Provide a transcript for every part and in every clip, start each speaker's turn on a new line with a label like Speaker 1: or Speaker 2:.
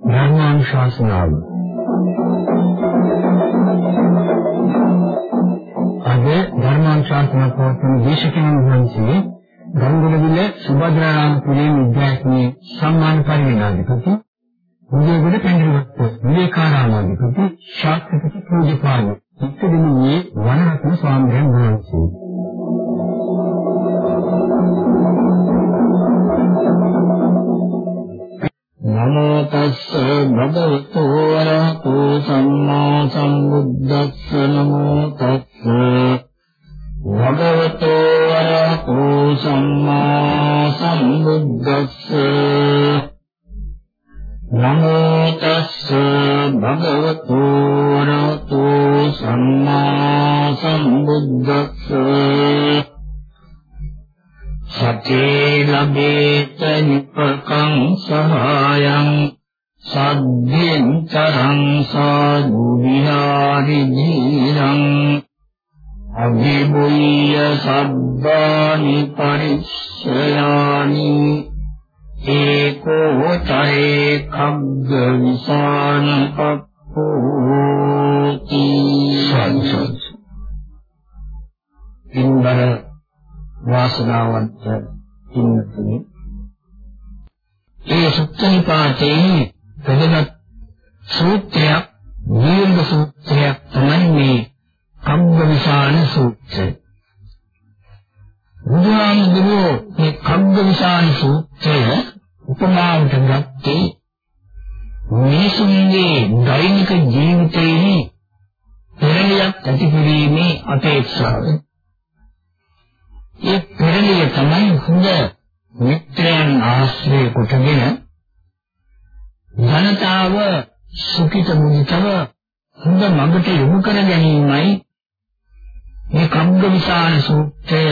Speaker 1: ධර්මානුශාසනාව. අද ධර්මානුශාසනා පවත්වන දේශකයන් වහන්සේ ගංගොඩවිල සුභද්‍රාරාම කුලේ විද්‍යාඥ සම්මාන පරිවිනාධිපති උදේගොඩ පෙන්වත්ත විවේකාරාමාධිපති ශාස්ත්‍රපති පූජ්‍යපාද ඉක්කදෙනියේ වනරත්න ස්වාමීන් වහන්සේ.
Speaker 2: නමෝ තස්ස භගවතු වරහතෝ සම්මා සම්බුද්දස්ස. නමෝ තස්ස භගවතු වරහතෝ සම්මා සම්බුද්දස්ස. නමෝ තස්ස භගවතු වරහතෝ සම්මා සම්බුද්දස්ස සතේ ලබේත නිපකං සහායං සද්ධෙන් තරං සාදු විහාරි දීරං අභිබුය්‍ය සබ්බානි පරිස්සයානි ඒකෝ චරේ කග්ග විසාන පප්පෝති සංසස් ඉන්දර වාසනාවන්ත ඉන්නතුනි ඒ සුත්තනිපාතේ ප්‍රධාන සූත්‍රයක් දීර්ඝ සූත්‍රයක් තමයි මේ කම්බවිසාන සූත්‍රය. බුදුහාමුදුරුවෝ මේ කම්බවිසාන සූත්‍රය උපමාවට ගත්තේ මිනිසුන්ගේ දෛනික ජීවිතයේ පෙරලියක් ඇති කිරීමේ අපේක්ෂාවෙන් ඒ පෙරළිය තමයි හොඳ මිත්‍රයන් ආශ්‍රය කොටගෙන ජනතාව සුඛිත මුදිතව හොඳ මඟට යොමු කර ගැනීමයි මේ කග්ග විසාන සූත්‍රය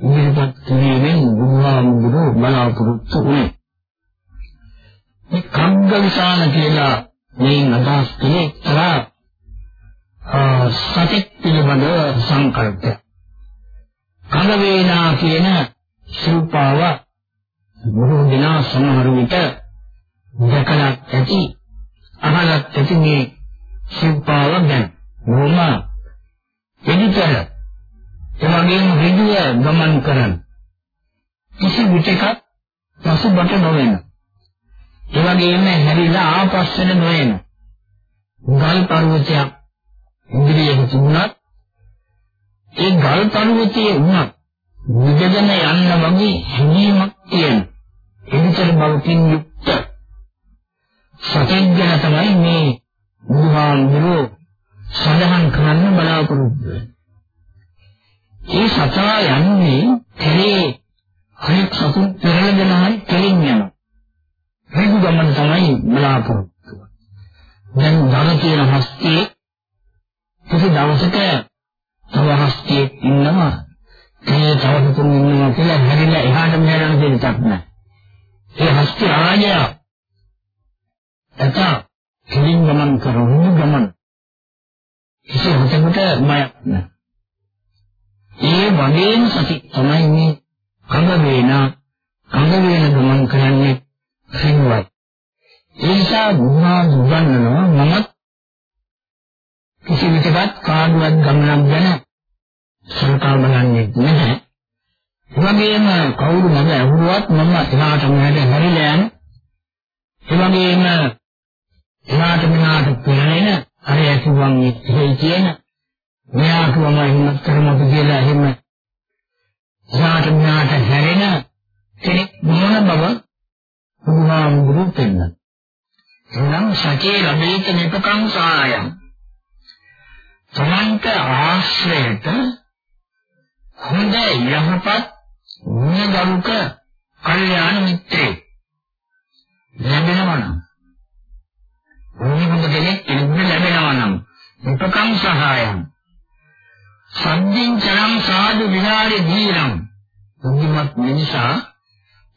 Speaker 2: ඉදිරිපත් කිරීමෙන් බුදුහාමුදුරුවෝ බලාපොරොත්තු වුණේ. මේ කග්ග විසාන කියලා මේ අදහස් කලේ තරා සත්‍ය පිළිබඳ සංකල්පයක්. කඳ වේනා කියන ශිල්පාව බොහෝ දෙනා සමහර විට දැකලා ඇති අහලත් ඇති මේ ශිල්පාව ගැන බොහොම එදිතර එවැගේම ඍජුව ගමන් කරන කිසි විටක පසුබට නොවන එවැගේම හැරිලා ආපස්සට නොයන ගල් පර්වතයක් ඉදිරියේ තිබුණත් ඒ ගල් පර්වතයේ වුණත් විදගෙන යන්න වගේ හැඟීමක් තියෙන. එනිතර බවකින් යුක්ත සතෙන් ගැන තමයි මේ බුදුහාමුදුරුවෝ සඳහන් කරන්න බලාපොරොත්තු වෙන්නේ. ඒ සතා යන්නේ කෙරේ අනෙක් සතුන් පෙරලගෙන හරි කෙලින් යනවා. ඍජු ගමන තමයි බලාපොරොත්තු දැන් ධන කියන හස්තියේ කිසි දවසක තව හස්තියෙක් ඉන්නවා ඒ තව තුන් ඉන්නවා කියලා හැරිලා එහාට මෙහාට යන දෙයක් නැහැ. ඒ හස්ති රාජය එතන කෙලින් ගමන් කරන ගමන කිසි හතකට මයක් නැහැ. ඒ වගේම සති තමයි මේ කඟ වේන කඟ වේන ගමන් කරන්නේ සිංහවත්. ඒ නිසා බුහා දුගන්නනවා මමත් කිසි විටකත් කාඩුවක් ගමනක් ගැන සලකා බලන්නේ නැහැ. එවැගේම කවුරු මම ඇහුරුවත් මම එහාට මෙහාට හැරිලා යන. එවැගේම එහාට මෙහාට පෙරලෙන අර ඇතුවන් ඉන්නේ කියන මෙහාට වම හිමත් කරමු කියලා එහෙම එහාට මෙහාට හැරෙන කෙනෙක් මොන බව එනම් සකේ ලැබීත නිපකං සායම්. තමන්ට ආශ්‍රයට හොඳ යහපත් නිගරුක කල්යාණ මිත්‍රේ ලැබෙනවා නම් ඕනි හොඳ කෙනෙක් ඉන්න ලැබෙනවා නම් උපකම් සහායම් සම්දින් චරම් සාදු විහාරේ දීරම් බුද්ධිමත් මිනිසා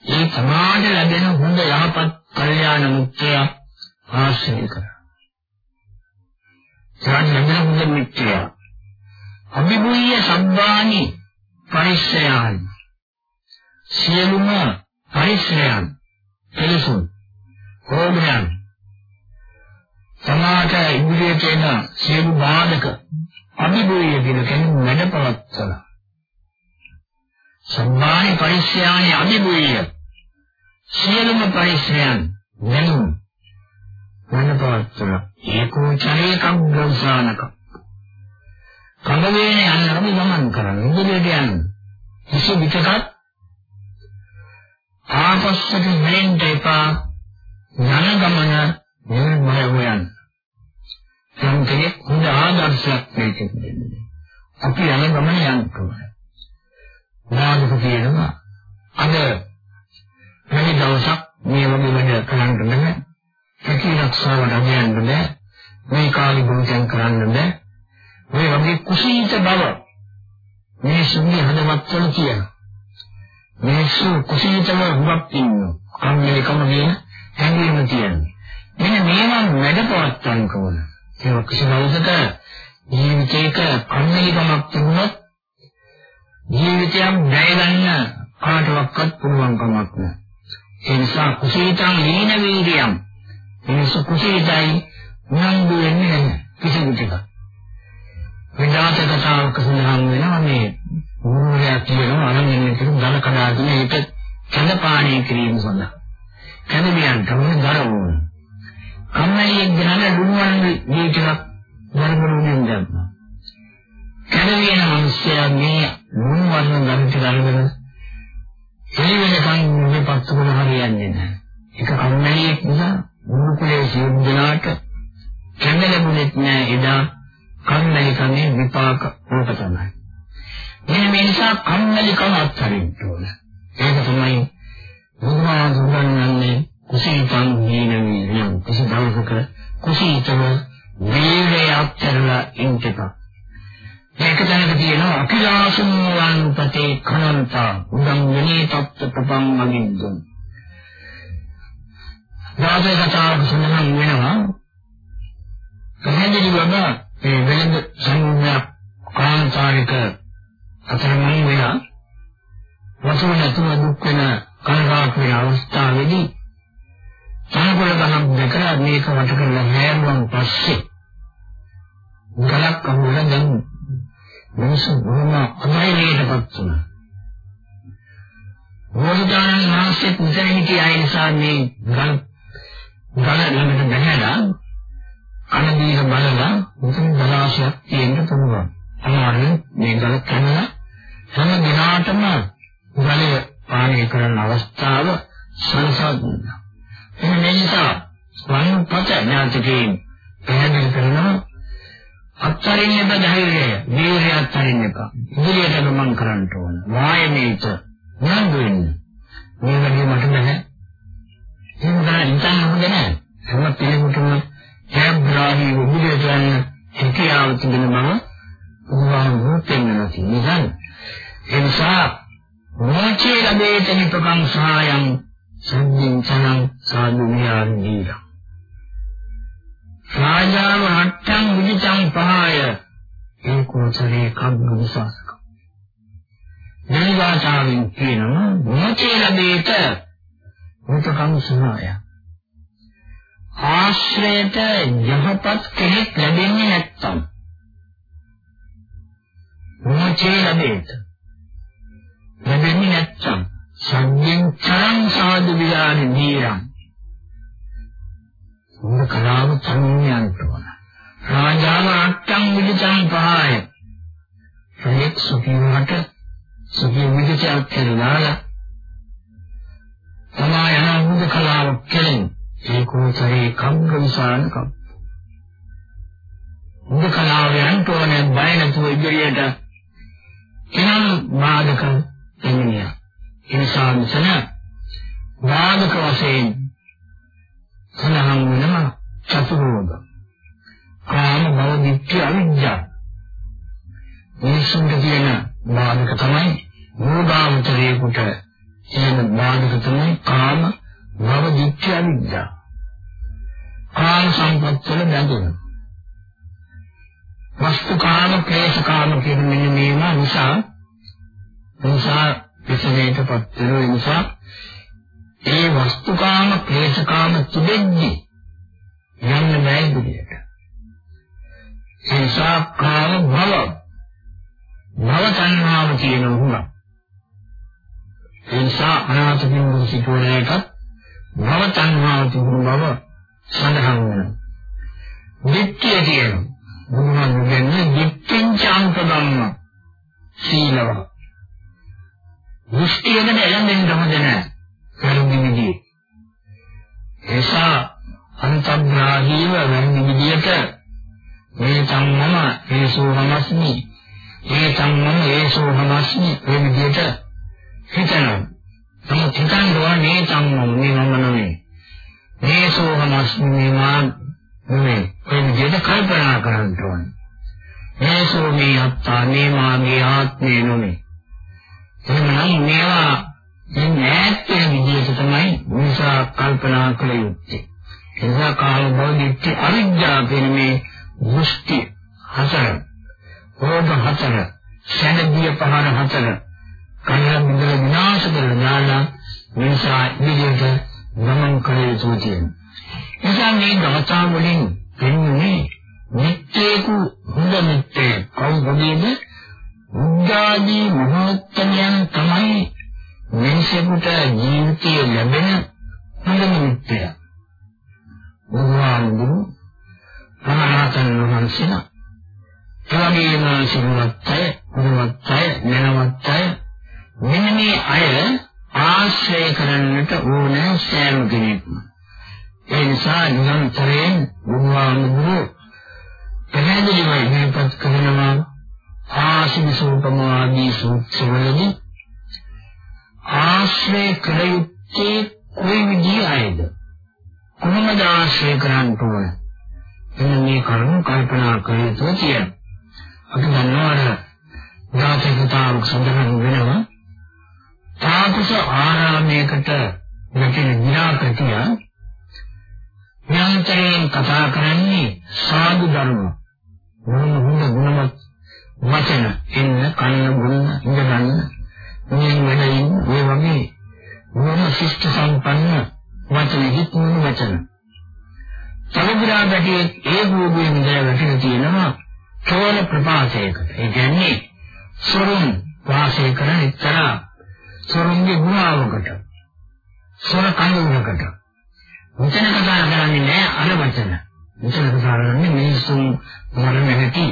Speaker 2: ඒ සමාජ ලැබෙන හොඳ යහපත් කල්යාණ මිත්‍රයා ආශ්‍රය කරා. සාධන මුද මිත්‍ය. අභිභූය සම්බානි පරිශ්‍රයන් සියලුම පරිශ්‍රයන් එලෙසුන් හෝමයන් සමාත ඉන්ද්‍රිය කියන සියලු බාධක අභිභූය කියන කෙනෙක් වැඩපවත්තලා සම්මානි පරිශ්‍රයන් අභිභූය. සියලුම පරිශ්‍රයන් වෙනුම් වැඩපවත්තලා ඒකෝ චරේකම් ගෞසානක කඳ වේනේ යන්න අපි ගමන් කරන්න ඉදිරියට යන්න. කිසි විටකත් ආපස්සට මෙන්න එපා. යන ගමන නිර්මය හොයන්න. යම් කෙනෙක් හොඳ ආදර්ශයක් මේකෙන් දෙන්නේ. අපි යන ගමන යන්න ඕනේ නාමක කියනවා අද මේ දවසක් මේ වගේ වැඩ කරන්න බෑ. සැකී රක්ෂාවට අධ්‍යයන බෑ. මේ කාලි භෝජන කරන්න බෑ. මේ වගේ කුසීත බව මිනිසුන්ගේ හදවත්වල තියෙන මිනිස්සු කුසීතව හුවක් ඉන්නවා. කම්මැලිකම කියන හැඟීම තියෙනවා. මෙන්න මේවා වැඩපවත්තන් කවන ඒක කිසි දවසක ජීවිතේක කම්මැලිකමක් තිබුණොත් ජීවිතයක් දැය ගන්න කාටවත් පුළුවන් කමක් නැහැ. ඒ නිසා කුසීතං ලීන වීර්යම් මිනිස්සු කුසීතයි උනන්දු වෙන්නේ නැහැ කිසි විදිහක විනාශ කතාවක සඳහන් වෙනවා මේ මුරුරයක් කියනවා අරගෙන ඉතින් ධන කඩාගෙන ඒක කඳ පානය කිරීම සඳහා. කඳ මියන් තමයි දරවෝන. කම්මැලියෙක් ගහන දුන්වන් මේ ටිකක් වරමුණෙන් දැම්මා. කඳ මියන මිනිස්සයා මේ දුන්වන් ගන්න ටික අරගෙන ඒ වෙනකන් මේ පත්තු කරන හරියන්නේ නැහැ. ඒක කම්මැලියෙක් නිසා මුරුකුලේ සියුම්දනාට කඳ ලැබුණෙත් නැහැ එදා කම්මැලිකමේ විපාක රූප තමයි. මෙන්න මේ නිසා කම්මැලිකම අත්හරින්න ඕන. ඒක තමයි බුදුහාමුදුරන්නේ කුසීතං දීන වීර්යං කිසි දවසක කුසීතව වීර්යය අත්හැරලා ඉන්නක. මේක දැනග තියෙනවා අකිලාසුම් වන්පතේ කනන්තා උදං විනී තත්ත ප්‍රපං මගින්දුම්. රාජේ කතාවක සඳහන් වෙනවා පැහැදිලිවම මේ වෙළඳ සංඥා කාන්තාරික අතරමං වෙලා වසු නැතුව දුක් වෙන කනගාටු වෙන අවස්ථාවේදී තනකොළ ගහක් දැකලා මේක වට කරලා හැරුවන් පස්සේ ගලක් අමුල දැන් මිනිස්සු බොහොම අධෛර්යයටපත් වුණා. බෝධිදානන් වහන්සේත් මෙතන හිටිය අය නිසා මේ ගල් ගල ළඟට බැහැලා කනදීක බලලා මුතුන් ජලාශයක් තියෙන්න පුළුවන්. අමාරුයි මේ ගල කනලා හැම දිනාටම ගලය පානය කරන අවස්ථාව සලසා දුන්නා. එන්න මේ නිසා ස්වයංපත ඥාතිකේ පැහැදිලි කරනවා අත්තරින් එප ධෛර්යය, වීර්යය අත්තරින් එප. ඉදිරියට ගමන් කරන්න ඕන. වායමේත නංගු වෙන්න. මේ වගේ මට නැහැ. එහෙම කරා ඉතින් හොඳ නැහැ. හැම පිළිගුටම ජයග්‍රාහී වුණේ යන හැකියාව තිබෙන බව උන්වහන්සේ පෙන්වනවා කියන්නේ. ඒ නිසා මොචේ ලැබේත නිපකං සහායං සම්මින් චනං සාදු විහාරණීය. රාජාව රට්ටං විචං පහය ඒකෝචරේ කග්ගවිසාසක. දෛවාචාරින් කියනවා මොචේ ලැබේත නිපකං සහායං ආශ්‍රයයට යහපත් කෙනෙක් ලැබෙන්නේ නැත්තම් මොචේ ලැබෙන්න ලැබෙන්නේ නැත්තම් සංයෙන් චරං සාදු විලාන දීරං. උඹ කලාව සංඥාන්ට වන රාජාව අට්ටම් විදිතං පහය. ප්‍රේක් සුඛීවට සුඛී විදිතක් කරලා තමයි අනුමුද කලාව කෙරෙන්නේ ඒකෝතරේ කම්ග විසානකම් මුද කලාවයන්ට ඕනේ බය නැතුව ඉදිරියට එනම් බාධක එන්නේ. එනිසා මෙතන බාධක වශයෙන් සඳහන් වෙනවා චතුරෝග. කාම භව දිට්ඨි අවිද්‍යාව මිනිසුන්ට තියෙන බාධක තමයි මෝඩාන්තරයේකට තියෙන බාධක තමයි කාම භව දිට්ඨි අවිද්‍යාව කාම සම්පත් වල බැඳෙනවා වස්තුකාම ක්ලේශකාම කියන මෙන්න මේවා නිසා නිසා විසමයටපත් වෙන නිසා ඒ වස්තුකාම ක්ලේශකාම තිබෙන්නේ යන්න බෑ ඉදිරියට. ඒ නිසා කාම භව භව තණ්හාව කියන උනා. ඒ නිසා අනාථ බින්දු සිටුවලට භව තණ්හාව තිබුණු බව සඳහන් වෙනවා. දිට්ඨිය කියනවා. බුදුහාම කියන්නේ දිට්ඨිං චාන්ත ධම්ම සීලව. දෘෂ්ටියකට එළඹෙන්න හොඳ නැහැ. කරුණිවිදී. ඒසා අන්තග්‍රාහීව වැරදි විදියට මේ සම්මම ඒසෝ හමස්මි ඒ සම්මම ඒසෝ හමස්මි ඒ විදියට හිතනවා. නමුත් හිතන්න ඕන මේ සම්මම මේ මම නෙමෙයි. මේසෝ හමස්මි මේ මා නෙමෙයි. ඒ විදිහට කල්පනා කරන්න ඕනේ. මේසෝ මේ අත්තා මේ මාගේ ආත්මය නෙමෙයි. එහෙනම් මේවා මේ ඈත් විදිහට තමයි මිනිසා කල්පනා කළ යුත්තේ. එනිසා කාල භෞතික අවිද්‍යාව කියන මේ දෘෂ්ටි හතර, ඕබ හතර, සැනදිය පහර හතර, කලින් මුදල විනාශ කරන ඥාන මිනිසා ඉදිරියට ගමන් කළ යුතු තියෙනවා. එනිසා මේ ගමතා වලින් පෙන්වන්නේ නිත්‍යේකු හොඳ නිත්‍ය කවුරුදීද උද්දාදී මහත්කමයන් තමයි මිනිසෙකුට ජීවිතය ලැබෙන හොඳ නිත්‍යය. බුදුහාමුදුරු රහතන් වහන්සේලා එවැගේම සිරුවත්ය, ගුරුවත්ය, නැනවත්ය මෙන්න මේ අය ආශ්‍රය කරන්නට ඕන සෑම කෙනෙක්ම. ඒ නිසා නිරන්තරයෙන් බුදුහාමුදුරු පැහැදිලිව ඉදිරිපත් කරනවා ආශිවිසෝපම ආදී සූත්‍රවලදී ආශ්‍රය කළ යුත්තේ කොයි විදිහේ අයද? කොහොමද ආශ්‍රය කරන්න ඕන? එන්න මේ කරුණු කල්පනා කළ යුතු කියලා. අපි දන්නවා ඥාතිකතාවක් සඳහන් වෙනවා. තාපස ආරාමයකට නැතින විනාකතිය ඥානතරයෙන් කතා කරන්නේ සාදු ධර්ම. මොන හොඳ ගුණවත් වචන එන්න කන්න ගුණ ඉඳ ගන්න මේ වෙනින් මේ වගේ මොන ශිෂ්ට සම්පන්න වචන හිතුණු වචන. සමුද්‍රා ගැටියේ ඒ භූමියේ ඉඳලා වැටෙන තියෙනවා චෝල ප්‍රපාතයකට. ඒ කියන්නේ සොරුන් වාසය කරන එක්තරා සොරුන්ගේ ගුණාවකට. සොර කඳුනකට. වචන කතා කරන්නේ නෑ අර වචන. වචන කතා කරන්නේ මිනිසුන් මරණ නැති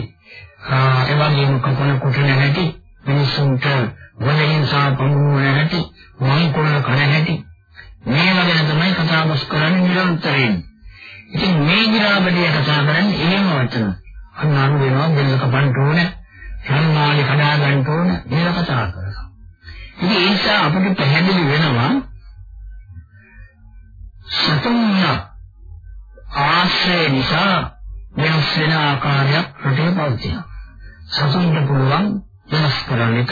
Speaker 2: ඒ වගේම කපන කුටන නැති මිනිසුන්ට වලින්සා පමුණුවන හැටි, වංකොල කන හැටි මේ වගේ තමයි කතා බස් කරන්නේ නිරන්තරයෙන්. ඉතින් මේ ගිරාබඩිය කතා කරන්නේ එහෙම වචන. අන්නාන වෙනවා බෙල්ල කපන්න ඕන, සම්මානි කඩා ගන්න ඕන මේක කතා කරනවා. ඉතින් ඒ නිසා අපිට පැහැදිලි වෙනවා සතුන්න ආශ්‍රය නිසා වෙනස් වෙන ආකාරයක් රටේ පවතිනවා. සතුන්ට පුළුවන් වෙනස් කරන්න එක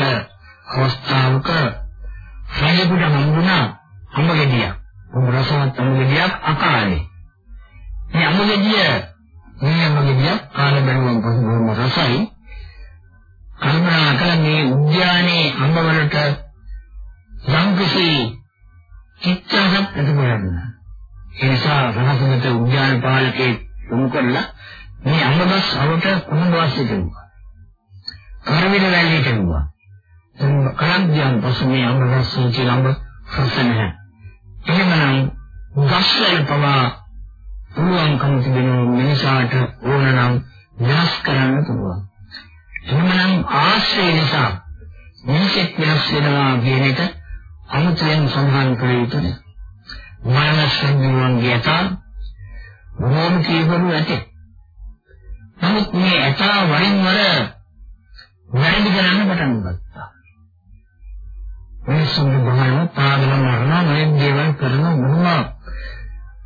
Speaker 2: අවස්ථාවක රජෙකුට හම්බුණා අඹ ගෙඩියක්. උඹ රසවත් අඹ ගෙඩියක් අකාලේ. මේ අඹ ගෙඩිය මේ අඹ ගෙඩියක් කාල බැලුවම පසු බොහොම රසයි. කල්පනා කළ මේ උද්‍යානයේ අඹ වලට යම්කිසි චිත්තයක් ප්‍රතිබලන්න. ඒ නිසා රහසකට උද්‍යාන පාලකේ යොමු කළා මේ අඹගස් අවට කොහොමද වාසය කරනවා. කරවිල වැල්ලට යනවා. කලන්තියන් පසු මේ අමරස්සී කියලා අඹ රස නැහැ. එහෙමනම් ගස්වල පවා පුළුවන්කම තිබෙන මිනිසාට ඕනනම් විනාශ කරන්න පුළුවන්. එහෙමනම් ආශ්‍රය නිසා මිනිසෙක් වෙනස් වෙනවා කියන එක අමුතුවෙන් සඳහන් කළ යුතුයි. මානව සංයෝගය යත බොහෝම කීවරු ඇති. නමුත් මේ ඇතා වරින් වර වැරදි කරන්න පටන් ගත්තා. මිනිස්සුන්ගේ බහන පාදල මරණ මේ දේවල් කරන මොනවා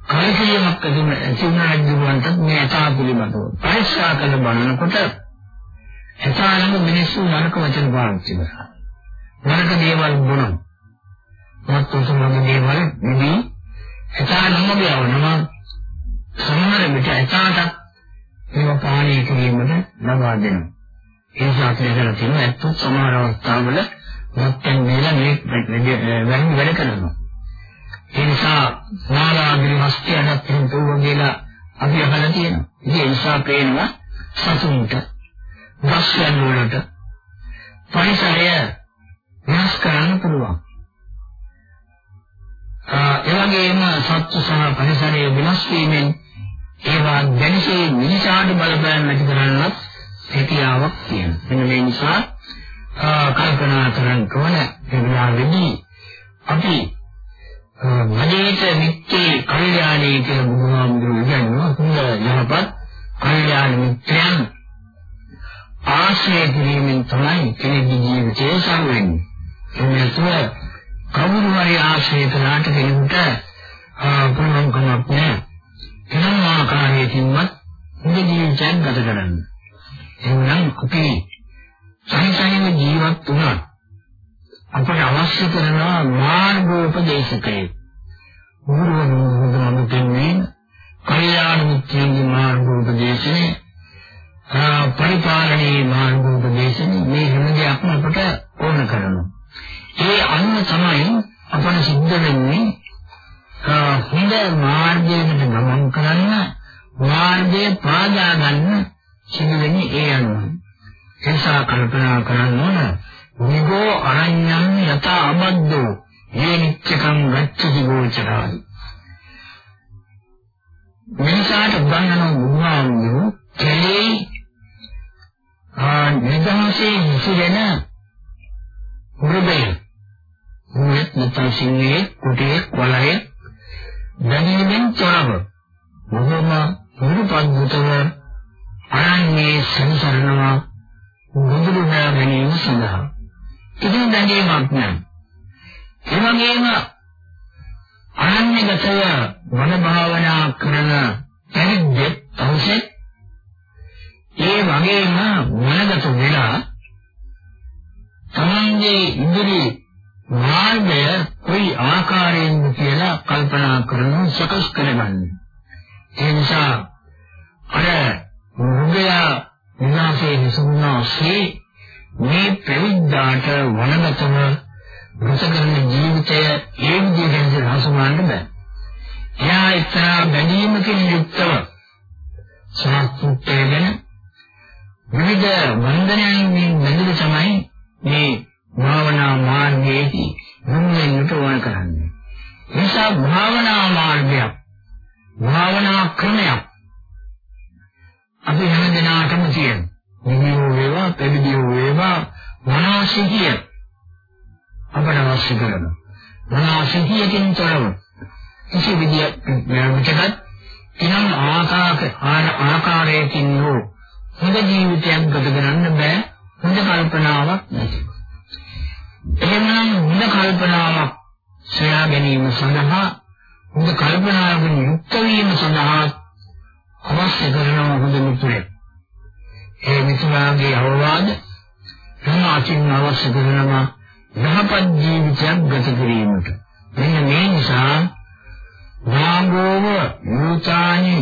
Speaker 2: කායිකයක් අදින සිනාජුවන්ට මේ අතා පිළිබඳව පරික්ෂා කරන බලනකොට එතාලම මිනිස්සු නරක වචන පාවිච්චි කරනවා. නරක දේවල් බොනවා. මත්තුසුමගේ දේවල් නිදී එතාලම කියවනවා. සමහර විට එතාට ඒවා පානය කිරීමට ලබා දෙනවා. ඒ නිසා අපි කරලා තියෙන ඇත්ත සමහර අවස්ථාවල නැත්නම් මේලා මේ වැඩි වැඩ කරනවා. ඒ නිසා නාලාගිරි හස්තියකට තුන් කියලා අපි අහලා තියෙනවා. ඉතින් ඒ නිසා පේනවා සතුන්ට ගස්යන් වලට පරිසරය වෙනස් කරන්න පුළුවන්. ඒ වගේම සත්තු සහ පරිසරය වෙනස් වීමෙන් ඒවා දැනසේ මිනිසාට බලපෑම් ඇති කරන්නත් හැකියාවක් තියෙනවා. මෙන්න මේ නිසා කල්පනා කරන්න ඕන ඒ වෙලාවේදී අපි මනේට මිත්‍යේ කල්යාණී කියලා බුදුහාමුදුරුවෝ කියනවා හොඳ යහපත් කල්යාණ මිත්‍රයන් ආශ්‍රය කිරීමෙන් තමයි කෙනෙකුගේ ජීවිතය සම්වෙන්නේ. එන්නතුව කවුරු හරි ආශ්‍රය කළාට කෙනෙකුට පුළුවන් කමක් නැහැ. කෙනම් ආකාරයකින්වත් මුගේ ජීවිතයක් ගත කරන්න. එන්නම් අපි සහිතයිව ජීවත් වුණා. අපට අවශ්‍ය කරන මාර්ගෝපදේශකයෙක්. ගුරුවරුන් දෙන්නේ කල්යාණ මිත්‍රයන්ගේ මාර්ගෝපදේශනේ පරිපාලනයේ මාර්ගෝපදේශනේ මේ හැම දෙයක්ම අපට ඕන කරනවා. ඒ අනුව තමයි අපට සිද්ධ වෙන්නේ හොඳ මාර්ගයකට ගමන් කරන්න මාර්ගය පාදා ගන්න සිදු වෙන්නේ ඒ අනුව. ඒසා කල්පනා කරන්න ඕන නිගෝ අරඤ්ඤං යත අබද්දෝ මේ නිච්චකම් ගච්ඡති ගෝචරයි. මිනිසාට උගන්වන බුදුහාමුදුරු කෙලෙයි ආ නිදහසේ විසිරෙන මෘදය මුත් නැත්නම් සිංහේ කුටේ වලය දැනීමෙන් තොරව බොහොම මුරුපද්දුතව අනන්නේ සංසරණවා බුදුරු ගැනීම සඳහා. ඉතින් දැනීමක් නැහැ. ඒ වගේම අනන්‍යගතව වන භාවනා කරන පරිද්දෙත් අවශ්‍ය. ඒ වගේම වනගත වෙලා තමන්ගේ ඉදිරි මාර්ගය කොයි ආකාරයෙන්ද කියලා කල්පනා කරන සකස් කරගන්න. ඒ නිසා අර මුගයා විනාශයේ විසුණුනාසේ මේ ප්‍රවිද්දාට වනගතව ගත කරන ජීවිතය ඒ විදිහට හසුරවන්න බෑ. එයා එක්තරා බැඳීමකින් යුක්තව සාස්ෘත්‍යයෙන් විවිධ වන්දනයන්ගෙන් බැඳලා තමයි මේ භාවනා මාර්ගයේදී මුන්වෙන්නට ඕන කරන්නේ. නිසා භාවනා මාර්ගයක් භාවනා ක්‍රමයක් අපි හැම දිනකටම තියෙන. නිවිෝ වේවා, පැවිදිෝ වේවා, මනෝසිහිය අපට අවශ්‍ය කරන. මනෝසිහියකින් තොරව කිසි විදියක් මෙවටත් කිනම් ආකාරක ආකාරයකින් හෝ හොඳ ජීවිතයක් ගත කරන්න බෑ හොඳ කල්පනාවක් නැති. එහෙමනම් හොඳ කල්පනාවක් සොයා ගැනීම සඳහා හොඳ කල්පනාවකින් යුක්ත වීම සඳහා අවශ්‍ය කරන හොඳ මිතුරෙක්. ඒ මිතුරාගේ අවවාද සමාචින් අවශ්‍ය කරනවා යහපත් ජීවිතයක් ගත කිරීමට. මෙන්න මේ නිසා නාගෝව යෝචානි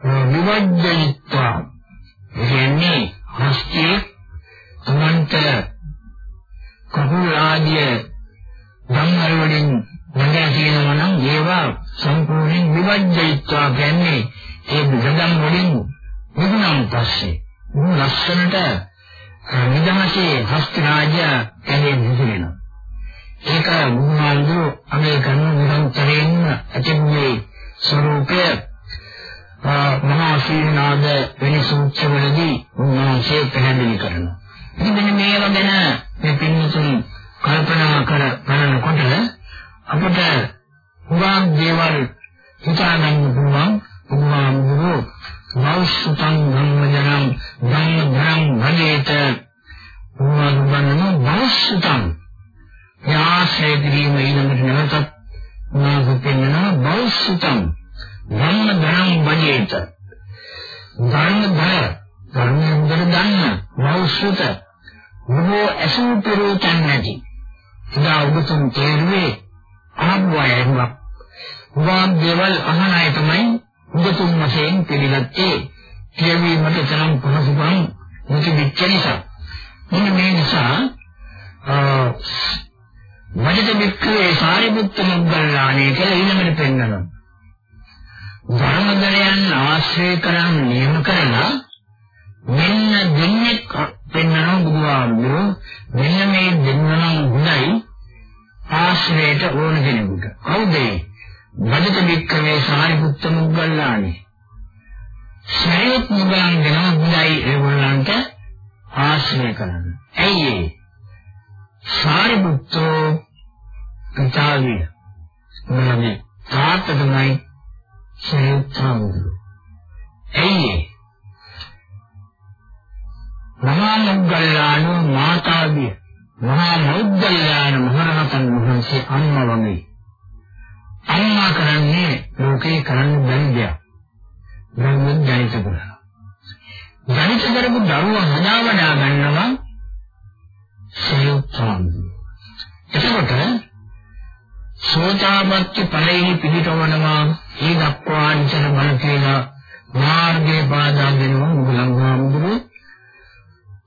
Speaker 2: විවජ්ජිත්වා කියන්නේ හස්තිය අනන්ත කපුල් ආදිය ධම්මල් වලින් නැගලා තියෙනවා නම් ඒවා සම්පූර්ණයෙන් විවජ්ජිත්වා කියන්නේ ඒ ගඳන් වලින් නිදුනම් පස්සේ ලස්සනට නිදහසේ හස්ති රාජ්‍ය කැලේ නිදිනවා ඒක බුදුහාමුදුරුවෝ අමේ කරන නිරන්තරයෙන්ම ඇතිවෙන්නේ ස්වરૂපය මහා සීනාද වෙන සූත්‍රවලදී උන්වහන්සේ පැහැදිලි කරනවා. ඉතින් මෙන්න මේවා ගැන මේ පින්නතුන් කල්පනා කර කරනකොට අපට හුඟක් දේවල් හිතා ගන්න පුළුවන් බුදුහාමුදුරුවෝ මෞසුතං ධම්මජනං ධම්ම ධම්ම භජේත උන්වහන්සේ මෞසුතං යාසේ කිරීම ඊළඟට නැවතත් උන්වහන්සේ පෙන්වනවා මෞසුතං ධම්ම ධනං වජේත ධර්ම ධන ධර්මයෙන් දන්න මෞසුත මොහෝ අසුපරෝ තන්නදී ඉදා ඔබතුන් තේරුවේ ආභවයෙන්වත් උගාම් දේවල් අහන අය තමයි ඔබතුන් වශයෙන් පිළිගත්තේ කියවීමට තරම් පහසුකම් නොතිබෙච්ච නිසා. මෙන්න මේ නිසා වජිත වික්‍රේ සාරිපුත්ත මොග්ගල්ලාණේ කියලා ඊළඟට පෙන්නනවා. ධර්මදරයන් ආශ්‍රය කරන් නියම කරලා මෙන්න දෙන්නේ පෙන්නනවා බුදුහාමුදුරුවෝ මෙන්න මේ දෙන්නනම් හොඳයි ආශ්‍රයයට ඕන කෙනෙකුට. කවුද ඒ? වජිත වික්‍රේ සාරිපුත්ත මොග්ගල්ලාණේ. ශරීරත් මුගලන් දෙනවා හොඳයි ඒගොල්ලන්ට ආශ්‍රය කරන්න. ඇයි ඒ? සාරිපුත්තෝ පිටාවිය. මොනවානේ? තාත්ත තමයි ශරීරාංගු. ඇයි ඒ? මහා මුගල්ලාන මාතාවිය. මහා මුගල්ලාන මහරහතන් වහන්සේ අම්මා වගේ. අම්මා කරන්නේ ලෝකේ කරන්න බැරි දෙයක්. ගන්න ජනිත කරනවා. ජනිත කරපු දරුවා හදාවඩා ගන්නවා සයුත්තාන්දු. එතකොට සෝතාපට්ටි ඵලෙහි පිහිටවනවා ඒ දක්වා ඉතන බල කියලා මාර්ගයේ බාධා දෙනවා මුගලන් හාමුදුරුවෝ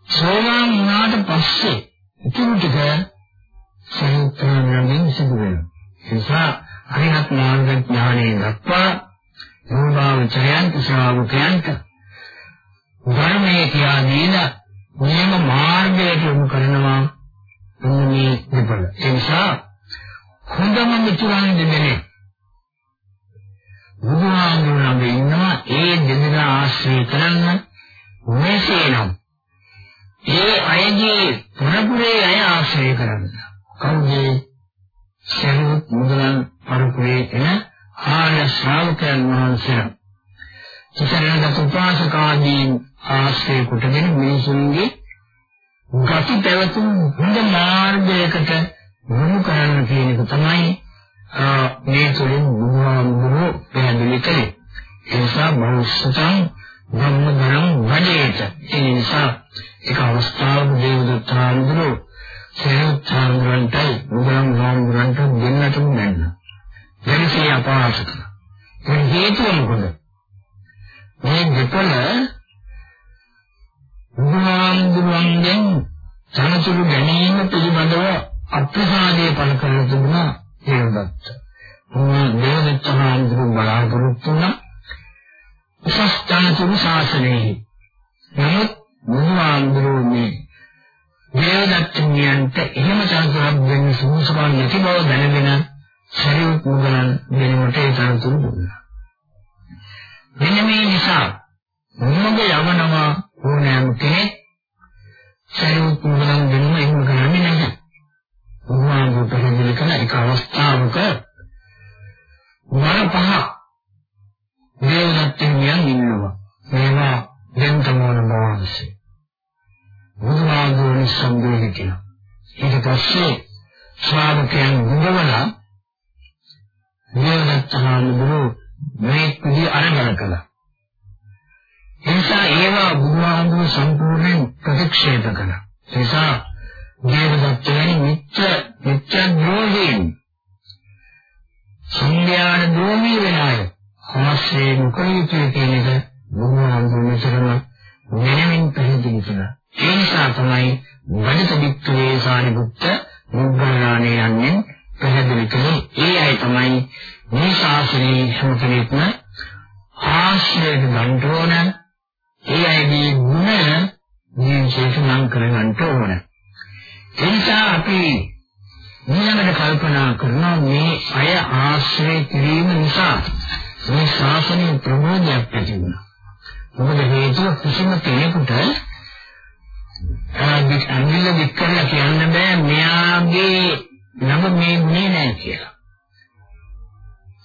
Speaker 2: සෝවාන් වුණාට පස්සේ ඉතුරු ටික සයුත්තාන්ගෙන් සිදු වෙනවා. ඒ නිසා අරිහත් මාර්ග ඥානයේ දක්වා යෝගාවචරයන්ට ශ්‍රාවකයන්ට ධර්මයේ කියා දීලා නියම මාර්ගයට යොමු කරනවා මේ දෙපළ. ඒ නිසා හොඳම මිතුරන් දෙන්නේ බුදුහාමුදුරන් ඉන්නවා ඒ දෙදෙනා ආශ්‍රය කරන්න මෙසේනම් ඒ අයගේ පරපුරේ අය ආශ්‍රය කරන්න. කවුද? සරුවත් මුදලන් පරපුරේ එන ආර්ය ශ්‍රාවකයන් වහන්සේලා ඉතරණගත උපාසකාදීන් ආශ්‍රය කොටගෙන මිනිසුන්ගේ ගති පැවතුම් හොඳ මාර්ගයකට යොමු කරන්න කියන එක තමයි මේ තුලින් බුදුහාමුදුරුවෝ පැහැදිලි කළේ. ඒ නිසා බෞද්ධයන් ධම්මගණම් වදේට ඒ නිසා ඒක අවස්ථාවක දේවදත්ත හාමුදුරුවෝ සේවත් හාමුදුරන්ටයි බුදුන් හාමුදුරන්ට දෙන්නටම බැන්නා. වෙනසේ අපහාසක. ඒ හේතුව මොකද? මේ දෙපළ බුදුහාමුදුරන්ගෙන් තනතුරු ගැනීම පිළිබඳව අප්‍රසාදයේ පළ කරලා තිබුණා හේවදත්ත. මොන දේවදත්ත හාමුදුරුවෝ බලාපොරොත්තු වුණා උසස් තනතුරු ශාසනයේ. නමුත් බුදුහාමුදුරුවෝ මේ දේවදත්ත නියන්ට එහෙම තනතුරක් දෙන්න සුදුසුකම් නැති බව දැනගෙන සරියුත් මුගලන් දෙනකොට ඒ තනතුරු දුන්නා. මෙන්න මේ නිසා මොනද යවනවා ඕනෑම කෙනෙක් සරියුත් මුගලන් දෙනම එහෙම කරන්නේ නැහැ. උන්වහන්සේ පැහැදිලි කළ එක අවස්ථාවක වර පහ පස්සේ ශ්‍රාවකයන් බුදවලා දේවදත්තහාමුදුරුවෝ මේ කුඩිය අරගෙන කළා. එනිසා ඒවා බුදුහාමුදුරුවෝ සම්පූර්ණයෙන් ප්‍රතික්ෂේප කළා. එනිසා දේවදත්තයන් මිත්‍ය මිත්‍ය ද්‍රෝහීන් සංඥාන ද්‍රෝහී වෙනාය. අවශ්‍ය මුකලිතේ කියන එක බුදුහාමුදුරුවෝ මෙතරම් මෙනෙමින් පැහැදිලි කළා. ඒ නිසා තමයි වඩත වික්‍රේ සාරිපුත්ත මුග්ගලාණේ යන්නේ පැහැදිලි කළේ ඒ අය තමයි මේ ශාසනයේ හැම කෙනෙක්ම ආශ්‍රය ගන්න ඕන. ඒ අයගේ ගුණ ජීවිතයට නම් කරගන්න ඕන. ඒ නිසා අපි ඊළඟට කල්පනා කරනවා මේ අය ආශ්‍රය කිරීම නිසා මේ ශාසනයේ ප්‍රබෝධයක් ඇති වෙනවා මොකද හේතුව කිසිම කෙනෙකුට අංගිල්ල දික් කරලා කියන්න බෑ මෙයාගේ නම මේ ගුණේ නැහැ කියලා.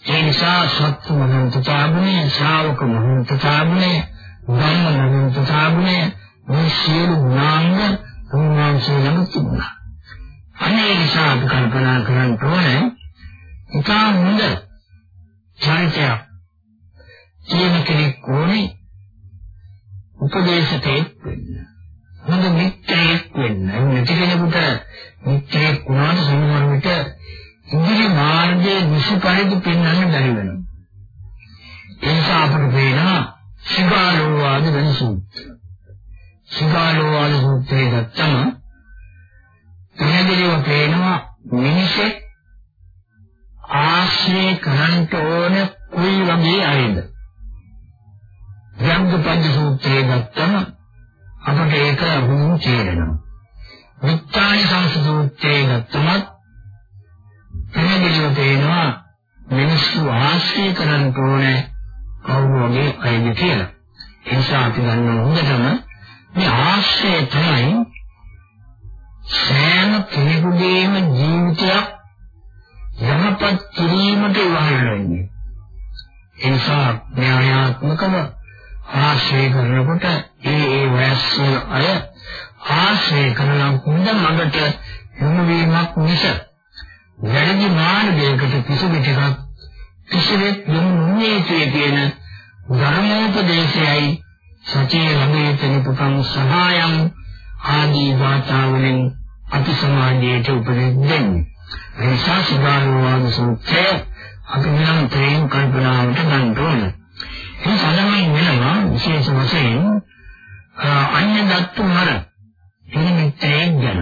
Speaker 2: ඒ නිසා සත්‍ය මහන්තතාවුනේ ශ්‍රාවක මහන්තතාවුනේ ධම්ම මහන්තතාවුනේ මේ සියලු ගුණාංග උන්වහන්සේලම තිබුණා. අනේ නිසා අපි කල්පනා කරන්න ඕනේ ඉතා හොඳ චරිතයක් කියන කෙනෙක් ඕනේ උපදේශකෙක් වෙන්න. හොඳ මිත්‍රයෙක් වෙන්න. නැති කෙනෙකුට මිත්‍රයෙක් වුණාට සමහර විට ඉදිරි මාර්ගයේ විසු පරිදි පෙන්වන්න බැරි වෙනවා. ඒ නිසා අපිට පේනවා සිගාලෝ වාද වෙන සූත්‍ර. සිගාලෝ වාද සූත්‍රය ගත්තම පැහැදිලිව පේනවා මිනිසෙක් ආශ්‍රය කරන්න ඕන කුයි වගේ අයද. යංගපද්ද සූත්‍රය ගත්තම අපට ඒක වුණ තේරෙනවා. විත්තානි සංසූත්‍රය ගත්තම පැහැදිලිව පේනවා මිනිස්සු ආශ්‍රය කරන්න ඕනේ කවුරු වගේ අයද කියලා. ඒ නිසා අපි ගන්න හොඳටම මේ ආශ්‍රය තමයි සෑම කෙනෙකුගේම ජීවිතයක් යහපත් කිරීමට ඉවහල් වෙන්නේ. ඒ නිසා න්‍යායාත්මකව ආශ්‍රය කරනකොට ඒ ඒ වයස්වල අය ආශ්‍රය කරන හොඳ මඟට යොමු වීමක් මිස වැරදි මාර්ගයකට කිසිවිටක කිසිවෙක් යොමු නොවේ කියන ධර්මෝපදේශයයි සතිය ළඟේ තනිපකම් සහායම් ආදී වාතාවරණයෙන් අපි සමාජයට උපදෙස් දෙන්නේ. ඒ නිසා සුභානුවාද සූත්‍රය අපි නිරන්තරයෙන් කල්පනාවට ගන්න ඕනේ. මේ සඳහන් වෙනවා විශේෂ වශයෙන් අන්‍ය දත්තු මර එනිමිත්තේ ගැන.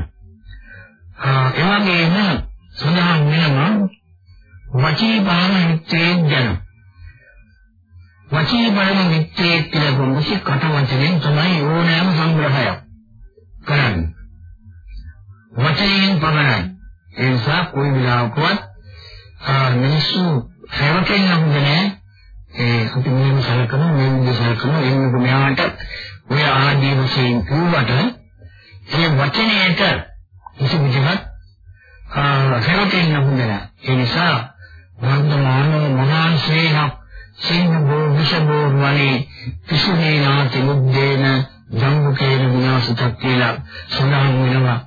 Speaker 2: ඒ වගේම සඳහන් වෙනවා වචී බාන මිත්‍රේ ගැන. වචී බාන මිත්‍රේ කියලා ගොම්බසි කට වචනෙන් තමයි ඕනෑම සංග්‍රහයක් කරන්නේ. වචනයෙන් පමණයි. ඒ නිසා કોઈ විලාකවත් මිනිස්සු හැවටෙන්න හොඳ නැහැ. ඒ අපි මෙහෙම සලකන මේ විදිහ සලකන එන්නකො මෙයාට ඔය ආදී වශයෙන් කිව්වට ඒ වචනයට කිසි විදිහක් හැවටෙන්න හොඳ නැහැ. ඒ නිසා වර්තමාන මහාන් ශ්‍රේණක් සිංහ බෝ විෂබෝ වනේ පිසුනේ නාති මුද්දේන ජම්බුකේන විනාශිතක් කියලා සඳහන් වෙනවා.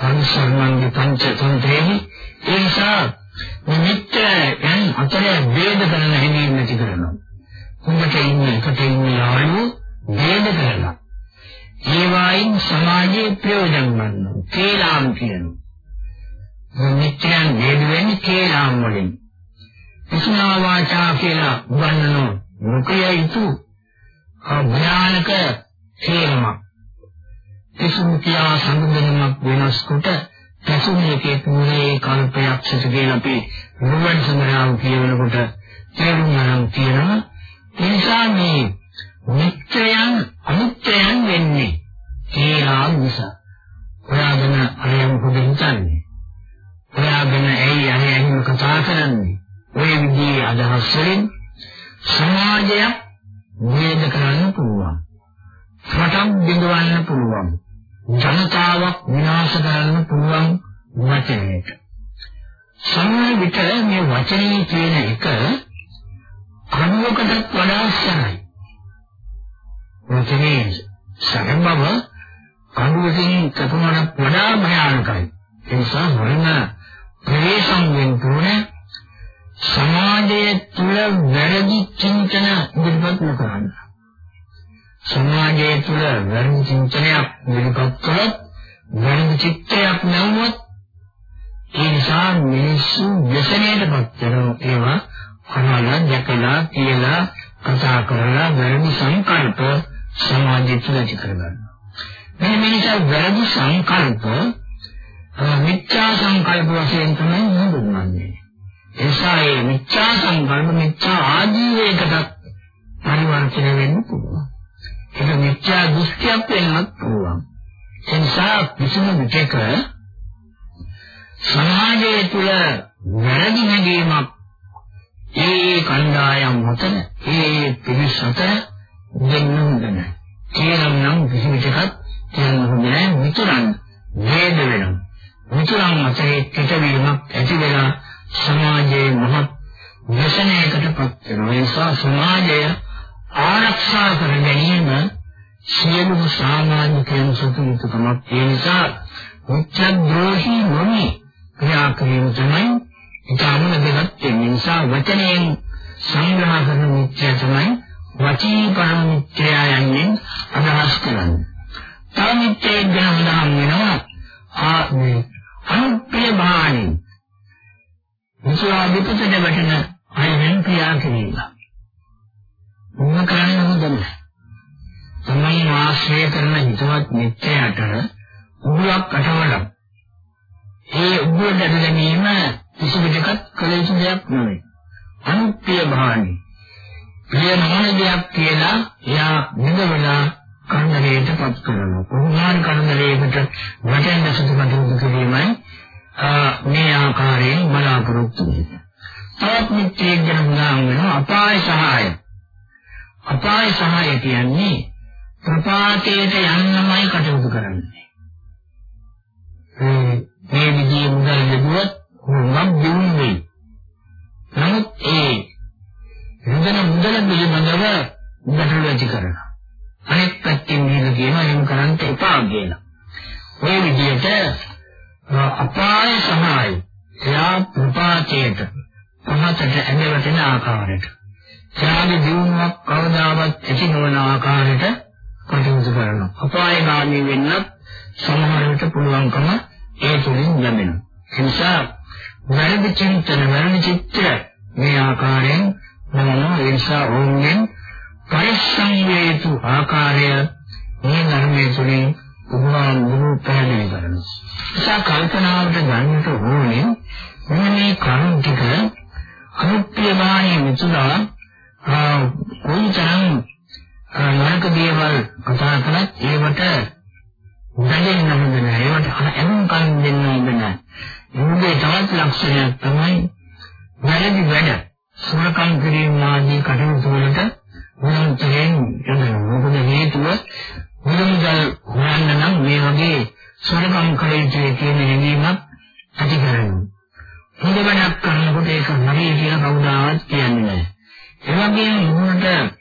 Speaker 2: අනුසරණන්ගේ පංච තන්ත්‍රයේ ඒ නිසා මේ මිත්‍යයන් අතර ભેද කරන හැඟීම නැති කරනවා. කුඹට ඉන්නේ එකට ඉන්නේ ආනු ભેද කරනවා. ඒවායින් සමාජයේ ප්‍රයෝජන ගන්නවා. කේලාම් කියනවා. මිත්‍යයන් ભેද වෙන්නේ කේලාම් වලින්. කිසිනා වාචා කියලා වන්නෝ මුඛය itu අභ්‍යානක හේමක්. කිසිම කියා සම්බන්ධනමක් වෙනස් කොට පැසුමේකේ පුරේ කල්පයක් සිටගෙන අපි නුවන් සඳහාව කියනකොට තේරුම් ගන්න තියෙනවා. ඒ නිසා මේ මිත්‍රයන් අනිත්‍යයන් වෙන්නේ කියලා නිසා ඔයාගෙන අරයන් පොඩි හිතන්නේ? ඔයාගෙන ඇයි අනේ එහෙම කතා කරන්නේ? ඔය විදිහේ අදහස් වලින් සමාජයක් වේද කරන්න පුළුවන්. රටක් බිඳවන්න පුළුවන්. ජනතාවක් විනාශ කරන්න පුළුවන් වචනයක. සමහර විට මේ වචනේ කියන එක කණුවකටත් වඩා සරයි. වචනේ සරඹව කණුවකින් කපුණට වඩා භයානකයි. ඒ නිසා මොන ප්‍රවේශම් වෙන්නේ සමාජයේ තුල වැරදි චින්තන ඉදිරිපත් නොකරන්න. සමාජය තුළ වැරදි චින්තනයක් විකල්ප කළොත් වැරදි චිත්‍රයක් නැවුවොත් ඒ නිසා මිනිස්සු ව්‍යසනයටපත් වෙනවා. ඒවා අනලා දැකලා කියලා කතා කරලා වැරදි සංකල්ප සමාජය තුළ ඇති කරගන්නවා. මේ මිනිසා වැරදි සංකල්ප මිත්‍යා සංකල්ප වශයෙන් තමයි හඳුන්වන්නේ. එසා ඒ මිත්‍යා සංකල්ප මිත්‍යා ආජීවයකට පරිවර්තනය වෙන්න පුළුවන්. මිත්‍යා දෘෂ්ටියක් වෙන්නත් පුළුවන්. ඒ නිසා කිසිම විටක සමාජයේ තුල වැරදි හැඟීමක් ඒ කණ්ඩායම් මතන ඒ පිරිස අතර දෙන්න හොඳ නැහැ. කියනම් නම් කිසිම විටකත් කියන්න හොඳ නැහැ. මිතුරන් වේද වෙනවා. මිතුරන් අතරේ පිටවීමක් ඇති වෙලා සමාජයේ මහත් විෂණයකටපත් වෙනවා. ඒ නිසා සමාජය ආරක්ෂා කර ගැනීම සියලුම සාමාජිකයන් සතුටුකමක් ඒ නිසා උච්චද්‍රෝහී නොමි ක්‍රියා කිරීම තමයි ඊටම වැදගත් ඒ නිසා වචනයෙන් සංග්‍රහ කරන මිත්‍ය තමයි වචී පරම මිත්‍ය යන්නේ අදහස් කරන්නේ. තව මිත්‍යෙක් ගැන උදාහරණ වෙනවා ආත්මේ අනුප්‍රිය භාණි විශ්වාදිපතට වැටෙන අයෙන් ක්‍රියා කිරීම. මොන කරන්නේ හොඳ නැහැ. ආශ්‍රය කරන හිතවත් මිත්‍රයාට උගුලක් අටවලා ඒ උගුල දැන ගැනීම කිසිම දෙයක් කළ යුතු දෙයක් නෙවෙයි. අනුප්පිය භාණි. ප්‍රිය නොවන දෙයක් කියලා එයා නිදවලා කන්දරේටපත් කරනවා. කොහොමහරි කන්දරේකට වටෙන් සුදු කටයුතු කිරීමයි මේ ආකාරයෙන් බලාපොරොත්තු වෙන්නේ. තවත් මිත්‍රයෙක් ගැන උදාහරණ වෙනවා අපාය සහාය. අපාය සහාය කියන්නේ ප්‍රපාතයට යන්නමයි කටයුතු කරන්නේ. මේ විදිහේ මුදල් ලැබුවොත් මොකක් දෙන්නේ? නමුත් ඒ යොදන මුදල පිළිබඳව ගැටලු ඇති කරනවා. අනෙක් පැත්තෙන් මේක කියනවා එහෙම කරන්න එපා කියලා. ඔය විදිහට අපාය සහාය එයා ප්‍රපාතයට පහතට ඇදවටෙන ආකාරයට ත්‍යාග දිනුවක් කවදාවත් ඇති නොවන ආකාරයට කටයුතු කරනවා. අපායගාමී වෙන්නත් සමහර විට පුළුවන්කම ඒ තුලින් ලැබෙනවා. ඒ නිසා වැරදි චින්තන වැරදි චිත්‍ර මේ ආකාරයෙන් මොනවා ඒ නිසා ඕන්ෙන් පරිස්සම් වේතු ආකාරය මේ ධර්මයේ තුලින් උගුණ මුළු පැහැදිලි කරනවා. නිසා කල්පනාවට ගන්නට ඕනේ මේ කරුණ ටික අනුප්පියමානී මිතුලා කොයිතරම් නරක දේවල් කතා කළත් ඒවට බැඳෙන්න හොඳ නැහැ. ඒවට අනුන් කන් දෙන්න හොඳ නැහැ. මොකද තවත් ලක්ෂණයක් තමයි වැරදි වැඩ සුරකම් කිරීම ආදී කටයුතු වලට උනන්තරයෙන් යනවා. මොකද හේතුව මුලින්දල් හොයන්න නම් මේ වගේ සුරකම් කළ යුතුයි කියන හැඟීමක් ඇති කරගන්න. හොඳ වැඩක් කරනකොට ඒක හරි කියලා කවුදාවත් කියන්නේ නැහැ. ඒ වගේම මොහොතට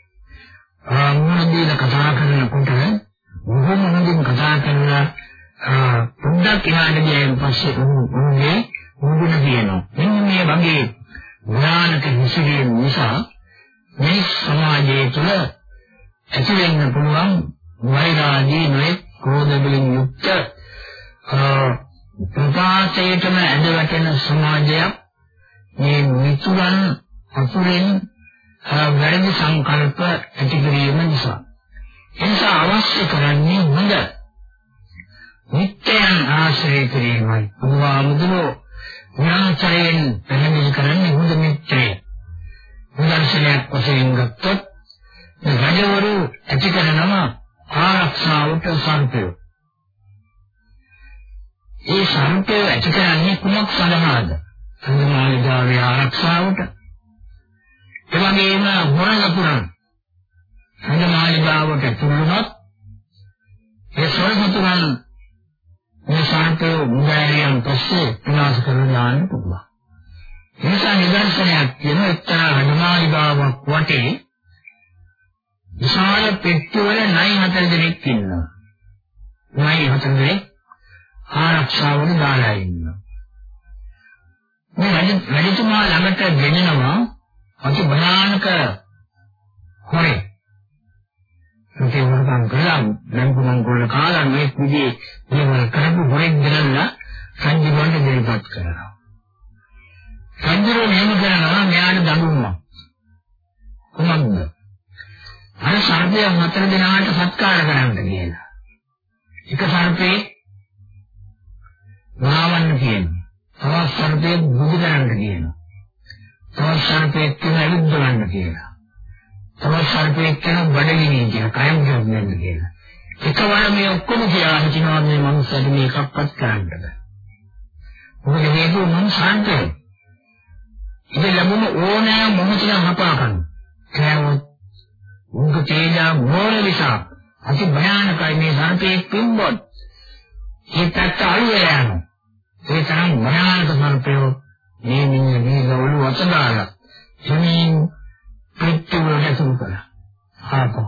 Speaker 2: මොනදීලා කතා කරනකොට බොහොම හොඳින් කතා කරලා පොඩ්ඩක් එහාට ගියන් පස්සේ උන්නේ උගුණ කියනවා. මෙන්න මේ වගේ ඥානක විශ්ලේෂණ නිසා මේ සමාජයේ තුල ඇති වෙන්න පුළුවන් වෛරාගී නොයෙක් ක්‍රෝධ වලින් යුක්ත ප්‍රකාශයටම ඇද වැටෙන සමාජයක් මේ මිතුරන් අතුරෙන් වැරදි සංකල්ප ඇති කිරීම නිසා. එනිසා අවශ්‍ය කරන්නේ හොඳ. නිත්‍යයන් ආශ්‍රය කිරීමයි. බුදුහාමුදුරෝ ඥානචරයෙන් පැහැදිලි කරන්නේ හොඳ මිත්‍රය උදාහරණයක් වශයෙන් ගත්තොත් රජවරු ඇති කරනම ආරක්ෂාවට සම්පය. ඒ සම්පය ඇති කරන්නේ කුමක් සඳහාද? සම්මානිකාවේ ආරක්ෂාවට. එවැගේම හොරගතුරන් සම්මානිකාවට තුරුනොත් ඒ සොරගතුරන් මේ ශාන්තය මුදාරියන් පස්සේ විනාශ කරන දාන්න පුළුවන්. නිසා නිදර්ශනයක් කියන එක්තරා හනුමාලිගාවක් වටේ විශාල පෙට්ටිවල නයි හතර දෙනෙක් ඉන්නවා. නයි හතර දෙනෙක් ආරක්ෂාවන දාලා ඉන්නවා. මේ රජතුමා ළඟට ගෙනෙනවා අති භයානක හොරේ. ඒකේ වරදන් කළා ලංකුමන් ගොල්ල කාලා මේ විදිහේ දේවල් කරපු හොරෙක් ගෙනල්ලා සංජීවන්ට දෙලපත් කරනවා. සංජීව නියම කරනවා මෙයාට දඬුවමක්. කොහොමද? අර සර්පය හතර දිනාට සත්කාර කරන්න කියලා. එක සර්පේ වහවන්න කියනවා. තවත් සර්පේ බුදු කරන්න කියනවා. තවත් සර්පේ කියන අලුද්දවන්න කියනවා. තවත් සර්පේ කියන බඩගිනි කියන කයම් ගන්න කියනවා. එකවර මේ ඔක්කොම කියලා හිතනවා මේ මනුස්සයාට මේකක්වත් කරන්න බෑ. මොකද හේතුව මම ශාන්තයි. ඉතින් ලැබුණ ඕනෑම මොහොතක හපා ගන්න. කෑවොත් උංග තේජා මෝල නිසා අති භයානකයි මේ සර්පේ පිම්බොත්. ඒ පැත්ත අල්ලලා යනවා. ඒ තරම් භයානක සර්පයෝ මේ මිනිහ මේ ගවළු වසදාලා ජමීන් පිටුවලට සුරු කළා. ආපහු.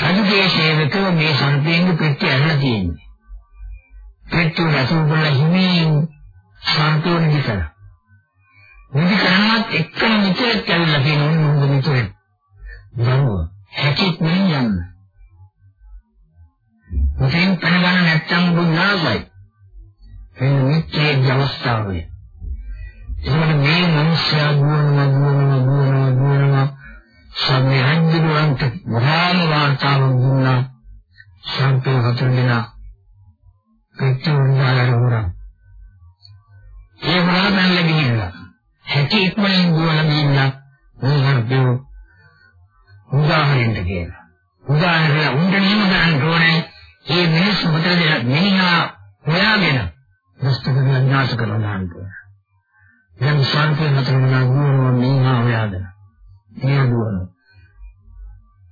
Speaker 2: රජුගේ සේවකව මේ සර්පයෙන්ගේ පෙට්ටිය අරලා තියෙන්නේ. පෙට්ටිය රසුරු කරලා හිමින් සර්පයෝ නිදිකලා. නිදිකරනවත් එක්කම නිතරක් ඇවිල්ලා තියෙන මොන නිතරේ. නම හැකිත් නෙන් යන්න. මුලින් පණගන්න නැත්තම් බුද්ධාසයි. එන්න මෙච්චේ අවස්ථාවේ. ඒකට මේ මනුෂ්‍යයා දුවනවා දුවනවා දුවනවා දුවනවා. සම්මෙහන්දිවන්ට මහාම වාර්තාවක් දුන්නා. සම්පේ හතර දෙනා. පිටුරුදාලා හොරා. ඒ හොරා බැලලා ගිහිල්ලා හැටි ඉක්මනින් දුවලා ගිහිල්ලා මොහොතේ උදාහරණයක් කියලා. උදාහරණය උන්ට නියම ගන්න ඕනේ. මේ මිනිස්සු හතර දෙනා මිනිහා හොයාගෙන වස්තුක විනාශ කරනවා නේද දැන් සම්පේ හතර දෙනා ගුරුවරු මිනිහා හොයාගෙන මේ දුවනවා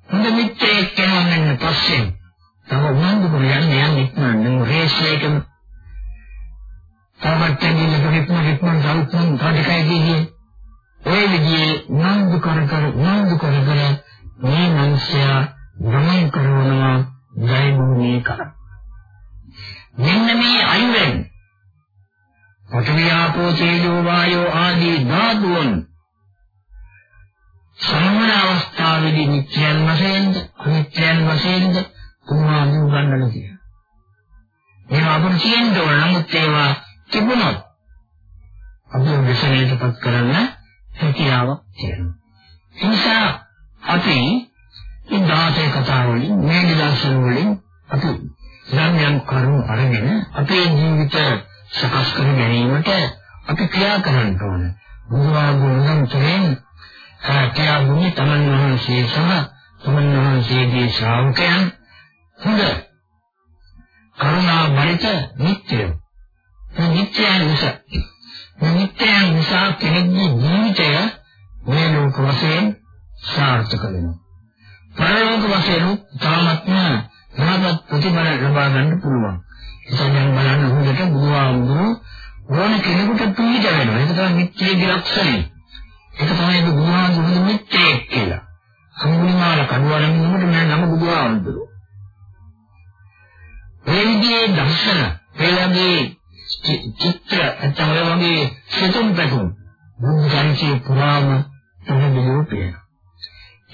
Speaker 2: හොඳ මිත්‍රයෙක් කෙනෙක් පස්සේ තව උනන්දු කරගෙන යන්න ඉක්මනින් රේස් එකම තාමත් ඇඟිල්ල පිටින් පිටින් සල්පන් කාඩකයි ගියේ ඔය විදිහේ උනන්දු කර කර උනන්දු කර කර මේ මනුස්සයා ගමන් කරනවා ජයභූමිය කර. මෙන්න මේ අයුරෙන් පඨවියාපෝ තේජෝ වායෝ ආදී ධාතුන් සමන අවස්ථාවේදී නිත්‍යයන් වශයෙන්ද අනිත්‍යයන් වශයෙන්ද තුන්වා අඳුරගන්නල කියලා. ඒවා අපිට තියෙන්න ඕන නමුත් ඒවා තිබුණොත් අපි විශ්ලේෂණයටපත් කරන්න හැකියාවක් තියෙනවා. ඒ නිසා අපි මේ දාසේ කතා වලින් මේ නිදර්ශන වලින් අපි යම් යම් කරුණු අරගෙන අපේ ජීවිත සකස් කර ගැනීමට අපි ක්‍රියා කරන්න ඕන. බුදුආගමෙන් තුලින් ක්‍රියාවුනේ තමන් වහන්සේ සහ තමන් වහන්සේගේ ශ්‍රාවකයන් හොඳ කරුණා බරිත නිත්‍යය. මේ නිත්‍යයන් නිසා මේ නිත්‍යයන් නිසා කෙනෙකුගේ ජීවිතය මේ ලෝක වශයෙන් සාර්ථක වෙනවා. පරලෝක වශයෙන් තාමත්ම යහපත් ප්‍රතිඵල ලබා ගන්න පුළුවන්. ඉතින් බලන්න හොඳට බුදුහාමුදුරු ඕන කෙනෙකුට පිළිද වෙනවා. ඒක තමයි නිත්‍යයේ ලක්ෂණය. ඒක තමයි බුදුහාමුදුරුගේ නිත්‍යය කියලා. අනුමාන කඩුවලින් නෙමෙයි මම නම බුදුහාමුදුරු. මේ විදිහේ දර්ශන, එළඹේ චිත්‍ර නැත්නම් ඒ වගේ සිතුම් පැතුම් බුද්ධ ධර්මයේ පුරාම පැහැදිලිව පේනවා.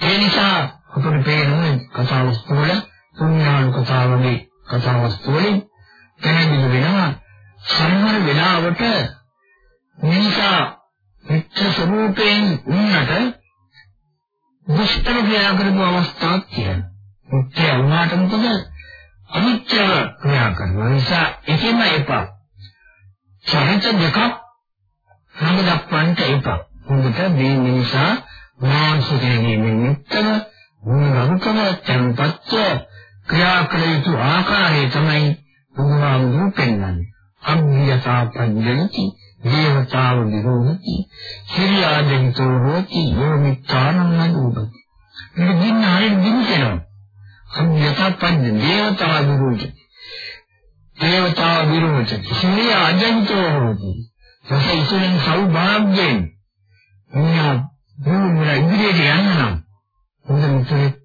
Speaker 2: ඒ නිසා අපිට පේන්නේ කතා වස්තු වල පුණ්‍යාන කතා වගේ කතා වස්තු වලින් පැහැදිලි වෙනවා සමහර වෙලාවට මිනිසා මිත්‍ර ස්වરૂපයෙන් උන්නට දුෂ්කර ක්‍රියා කරපු අවස්ථාවක් තියෙනවා. මුත්‍ය වුණාට මොකද අනිත්‍යව ක්‍රියා කරනවා. නිසා එකෙම එපා. චරිත දෙකක් හැම දක්වන්නට එපා. හොඳට මේ නිසා මානසිකයෙන් නිත්‍යව මුලවකම tempatව ක්‍රියා කළ යුතු ආකාරය තමයි බුදුහාමුදුරු පෙන්වන්නේ. අභ්‍යතා පඤ්ඤති දේවතාව විරෝධති සිරියාදෙන්තෝ හෝති යෝමිත්තානං අදුපති. මේ දින්න හරිය දින්නවා. අභ්‍යතා පඤ්ඤ දේවතාව විරෝධති. දේවතාව විරෝධති සිරියාදෙන්තෝ හෝති. රස ඉසුලින් සෞභාග්‍යයෙන් මෙන්න දුමුල ඉදිරියට යන්න නම් හොඳ මිත්‍රෙක්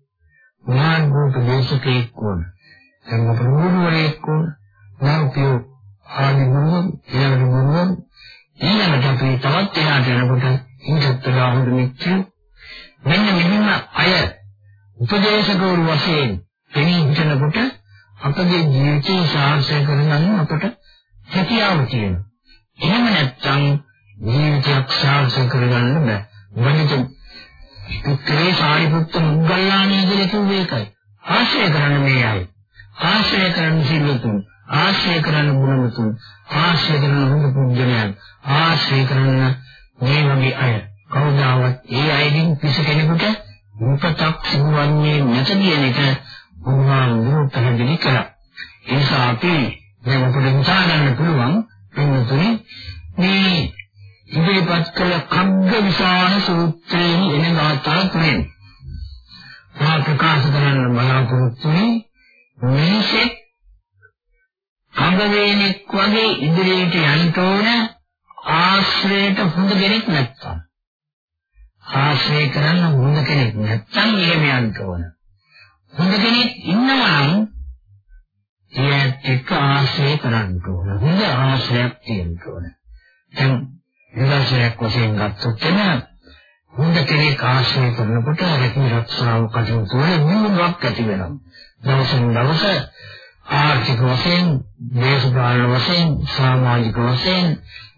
Speaker 2: මාර්ගෝප දේශකෙක් වුණ. සංඝ ප්‍රමුඛවරයෙක් වුණ. නාමපියෝ ආදි ගුරුවරු, ඊළඟ ගුරුවරු ඊළඟට අපි තවත් එහාට යනකොට ඊටත් වඩා හොඳ මිත්‍ර මෙන්න මෙහෙම අය උපදේශකවරු වශයෙන් පෙනී හිටනකොට අපගේ ජීවිතය සාර්ථක කරගන්න අපට හැකියාව තියෙනවා. එහෙම නැත්නම් ජීවිතයක් සාර්ථක කරගන්න බෑ. වනිත උත්තරේ සාරිපුත්ත මුගල්ලාණී කියලා කිව්වේ ඒකයි. ආශ්‍රය කරන්න මේ අය. ආශ්‍රය කරන්න සිල්ලුතුන්. ආශ්‍රය කරන්න ගුණමුතුන්. ආශ්‍රය කරන හොඳ පුද්ගලයන්. ආශ්‍රය කරන මේ වගේ අය. කවදාවත් ඒ අයකින් කිසි කෙනෙකුට මුපතක් සිදුවන්නේ නැත කියන එක උන්වහන්සේ පැහැදිලි කළා. ඒ නිසා අපි දැන් අපිට හිතා ගන්න පුළුවන් එන්නතුනේ මේ ඉදිරිපත් කළ කග්ග විසාන සූත්‍රයේ එන ගාථා තුනෙන් මා ප්‍රකාශ කරන්න බලාපොරොත්තු වෙන්නේ මේසෙ කඟ වේනෙක් වගේ ඉදිරියට යන්න ඕන ආශ්‍රයයට හොඳ කෙනෙක් නැත්තම්. ආශ්‍රය කරන්න හොඳ කෙනෙක් නැත්තම් එහෙම යන්න ඕන. හොඳ කෙනෙක් ඉන්නවා නම් එයාට එක්ක ආශ්‍රය කරන්න ඕන. හොඳ ආශ්‍රයක් තියෙන්න ඕන. දැන් විලාසයක් වශයෙන් ගත්තොත් එන හොඳ කෙනෙක් ආශ්‍රය කරනකොට රැකී රක්ෂාව කටයුතු වල නියමයක් ඇති වෙනවා. දවසින් දවස ආර්ථික වශයෙන්, දේශපාලන වශයෙන්, සමාජික වශයෙන්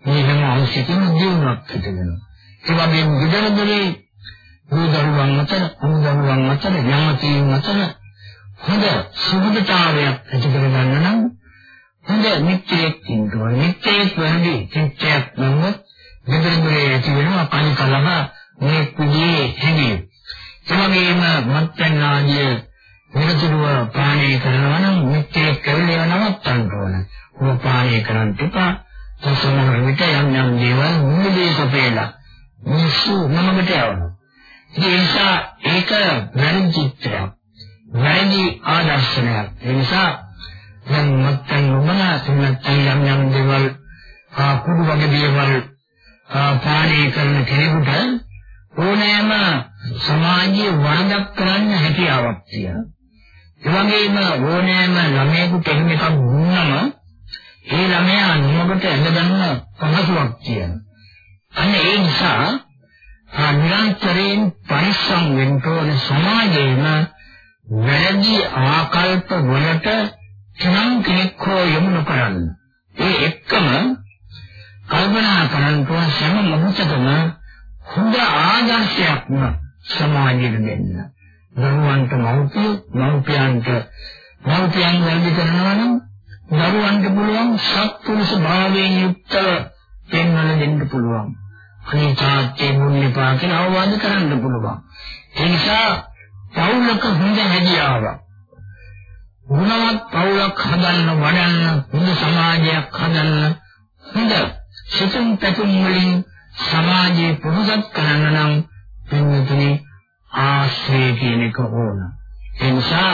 Speaker 2: මේ හැම අංශයකම දියුණුවක් ඇති වෙනවා. ඒ වගේම විදර්ශනයේ දරුවන් අතර, අමුදරුවන් අතර, ඥාතීන් අතර හොඳ සුහදතාවයක් ඇති කරගන්න නම් හොඳ මිත්‍රයෙක් ඉන්න ඕනේ. මිත්‍රයෙක් වෙන්නේ චිත්තයක් නමුත් දෙදෙනෙකුගේ ඇති වෙනවා කණිකලම මේ කුජේ හැදී. එවැගේම මත්යන් ආදී නිරතුරුව පානය කරනවා නම් මිත්‍රයෙක් කැවිලේ නවත්තන්න ඕනේ. ඔබ පානය කරන්න එපා. සමහර විට යම් යම් දේවල් මුලදී සපේලා මිනිස්සු නමකට යවනවා. ඒ නිසා ඒක වැරදි චිත්‍රයක්. වැරදි ආදර්ශනයක්. ඒ නිසා දැන් මත්තන් නොබලා නැත්නම් යම් යම් දේවල් ආකුඩු වගේ දේවල් පානය කරන කෙනෙකුට ඕනෑම සමාජීය වරදක් කරන්න හැකියාවක් තියෙනවා. ඒ වගේම ඕනෑම ළමයෙකුට එහෙම එකක් දුන්නම ඒ ළමයා නිමකට ඇඳගන්න පහසුවක් තියෙනවා. අන්න ඒ නිසා නිරන්තරයෙන් පරිස්සම් වෙන්න ඕන සමාජයේම වැරදි ආකල්ප වලට කෙනම් කෙනෙක් හෝ යොමු නොකරන්න. ඒ එක්කම කල්පනා කරන්න ඕන සෑම මොහොතකම හොඳ ආදර්ශයක්ම සමාජයට දෙන්න. දරුවන්ට මව්පිය, මව්පියන්ට මව්පියන් වැඩි කරනවා නම් දරුවන්ට පුළුවන් සත්පුරුෂ භාවයෙන් යුක්තව පෙන්වල දෙන්න පුළුවන්. අනේ තාත්තේ මුන්නපා කියලා අවවාද කරන්න පුළුවන්. ඒ නිසා පෞලක හොඳ හැදියාවක්. ගුණවත් පෞලක් හදන්න වඩන්න හොඳ සමාජයක් හදන්න හොඳ සිතුම් පැතුම් වලින් සමාජයේ පොහොසත් කරන්න නම් පින්වතුනි ආශ්‍රය කියන එක ඕන. ඒ නිසා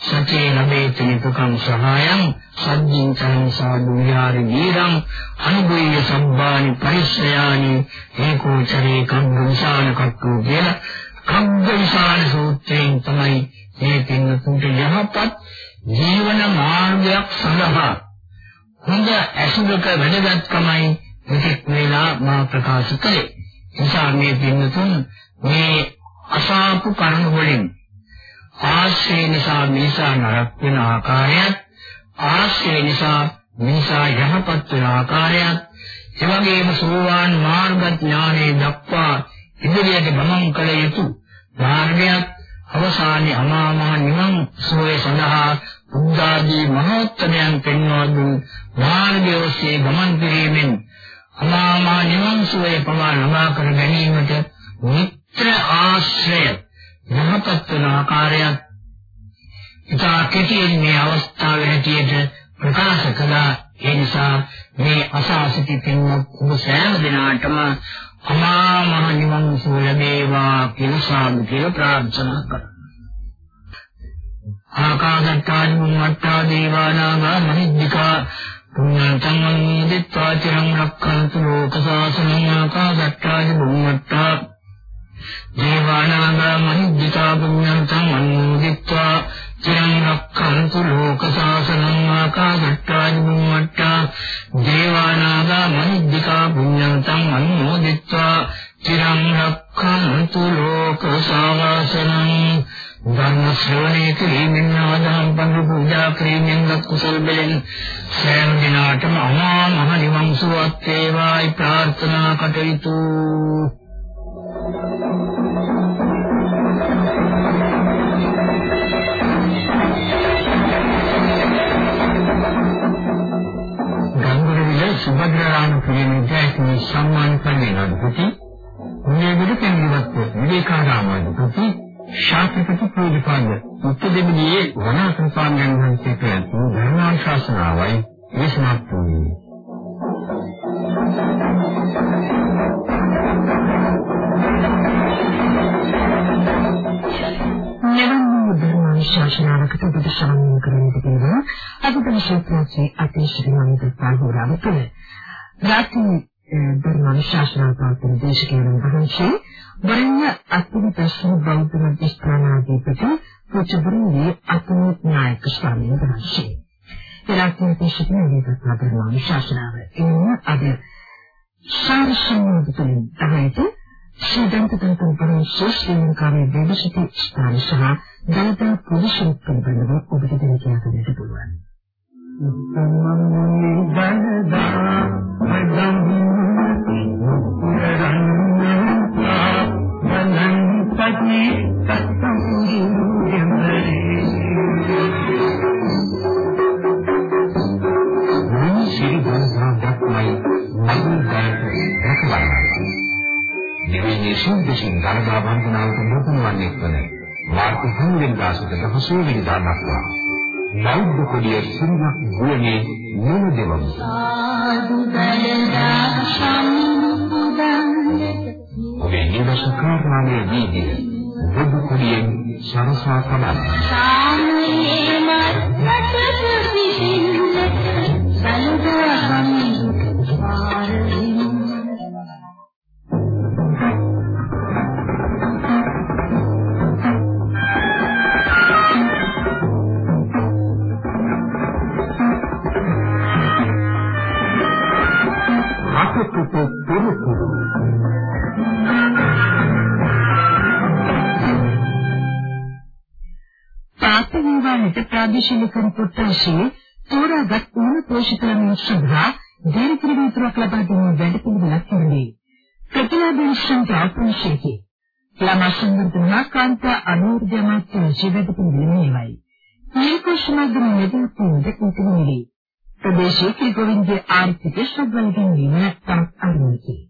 Speaker 2: සචේ ලබේති නිපකං සහායං සද්ධින් සංසාදු විහාරේ වීරං අනුභවීය සම්බානි පරිශ්‍රයානි ඒකෝචරේ කම්බුසාන කක්කෝ කියන කම්බුසාන සූත්‍රයෙන් තමයි මේ පින්නතුන්ට යහපත් ජීවන මාර්ගයක් සඳහා හොඳ ඇසුරක වැඩගත්කමයි මෙතෙක් වේලා මා ප්‍රකාශ කළේ. නිසා මේ පින්නතුන් මේ අසාපු කරුණ වලින්. ආශ්‍රය නිසා මිනිසා නරක වෙන ආකාරයත් ආශ්‍රය නිසා මිනිසා යහපත් වෙන ආකාරයත් එවැගේම සෝවාන් මාර්ග ඥානයේ දක්වා ඉදිරියට ගමන් කළ යුතු මාර්ගයක් අවසානයේ අමා මහ නිවන් සෝය සඳහා බුද්ධාදී මහෝත්තමයන් පෙන්වා දුන් මාර්ගය ඔස්සේ ගමන් කිරීමෙන් අමා මහ නිවන් සෝය පවා ලබා කර ගැනීමට මිත්‍ර ආශ්‍රය. යහපත් වන ආකාරයක් ඉතා කෙටියෙන් මේ අවස්ථාවේ හැටියට ප්‍රකාශ කළා. ඒ නිසා මේ අසාසිත පින්වත් ඔබ සෑම දිනාටම අමා මහ නිවන් සුව ලැබේවා කියලා සාදු කියලා ප්‍රාර්ථනා කරා ආකාශත්තානි මුම්මත්තා දේවානාගා මහිද්దికා පුඤ්ඤන්තං අනුදිත්වා චිරං රක්ඛන්තු ලෝක සාසනං ආකාශත්තානි මුම්මත්තා දේවානාගා මහිද්దికා පුඤ්ඤන්තං අනුමෝදිත්වා. චිරං රක්ඛන්තු ලෝක සාසනං ආකාශට්ටානි මුම්මට්ටා දේවානාගා මහිද්దికා පුඤ්ඤන්තං අනුමෝදිත්වා. චිරං රක්ඛන්තු ලෝක සාසනං ධර්ම ශ්‍රවණය කිරීමෙන් ආදාම් පඬු පූජා කිරීමෙන් කුසල් බලෙන් සෑම දිනාටම අමා මහ නිවන් සුවත් වේවායි ප්‍රාර්ථනා කටයුතු. පිරිමින්දේ සම්මාන පරිණාමපති උණේගොඩ කෙනෙකුට විවේකාරාමාධිපති ශාස්ත්‍රපති පූජපාද උත්තදෙමියේ වනාසන ස්වාමීන් වහන්සේ කියපු ධර්මානුශාසනාවයි විශ්වාස වූයේ.
Speaker 3: ධර්මානුශාසනාවකට බුදු සමන් කරන්නට කියනවා අද දවසේ අතිශයින් මම හොරාව තුළ. රාත්‍රී ධර්මානුශාසනාව පවත්වන දේශකයන් වහන්සේ වරණ අත්පුරුෂ බෞද්ධ මධ්‍යස්ථානාධිපති පුචබුරුගේ අතුරු නායක ස්වාමීන් වහන්සේ. එලක්ෂණ දේශකයන් වේදත් ධර්මානුශාසනාව එන්න අද සාරසම්මතුලින් තමයි සිද්ධාන්ත තන්ත්‍ර පරිශ්‍රය ශ්‍රී ලංකාවේ දේශිත ස්ථාන සහ දලදා පුරුෂ පිළිබඳව ඔබට දැන ගන්නට පුළුවන්. සම්මන් දනදා මදම් වාගේ සත්සංගී දෙමරේ
Speaker 1: මේ සිරිගන්ධා දක්මයි මගේ දැනට රැකවරනවා. නිවෙන්නේ සුන්දසින් ගලගා වන්දනාවට මුහුණවන්නේ වන මාර්ග හිමින් දාසක දහසෝ විදා දක්වා. බෞද්ධ කුලිය සිරියක් ගුවනේ නුන දෙවමු.
Speaker 3: සාදු දලදා සම්පුදන්නේ
Speaker 1: ඔබේ නිවස කාර්යාලයේ වීදිය බුදු කුලියෙන් සරසා තමයි.
Speaker 3: සාමයේ මත්තට පාපවිවාහයට ප්‍රාදේශීය කම්පොට්ටාශී තෝරාගත් උණ පෝෂිතලමින් සඳහා දීර්ඝ විතරක් ලබා දෙන වැඩපිළිවෙලක් කෙරේ. ප්‍රතිලාභන සංජාපනශේකේ. ළමා සංවර්ධන කාන්තා අනුර්ධ්‍ය මාත්‍ය ජීවිත පිළිවෙලයි. නිකෝෂ්මග්න මෙදපු දෙකකිනෙලි. ප්‍රදේශයේ ත්‍රිගෝවින්දගේ ආර්ථික ශ්‍රද්ධාවෙන් නිමනක් අරමුණකි.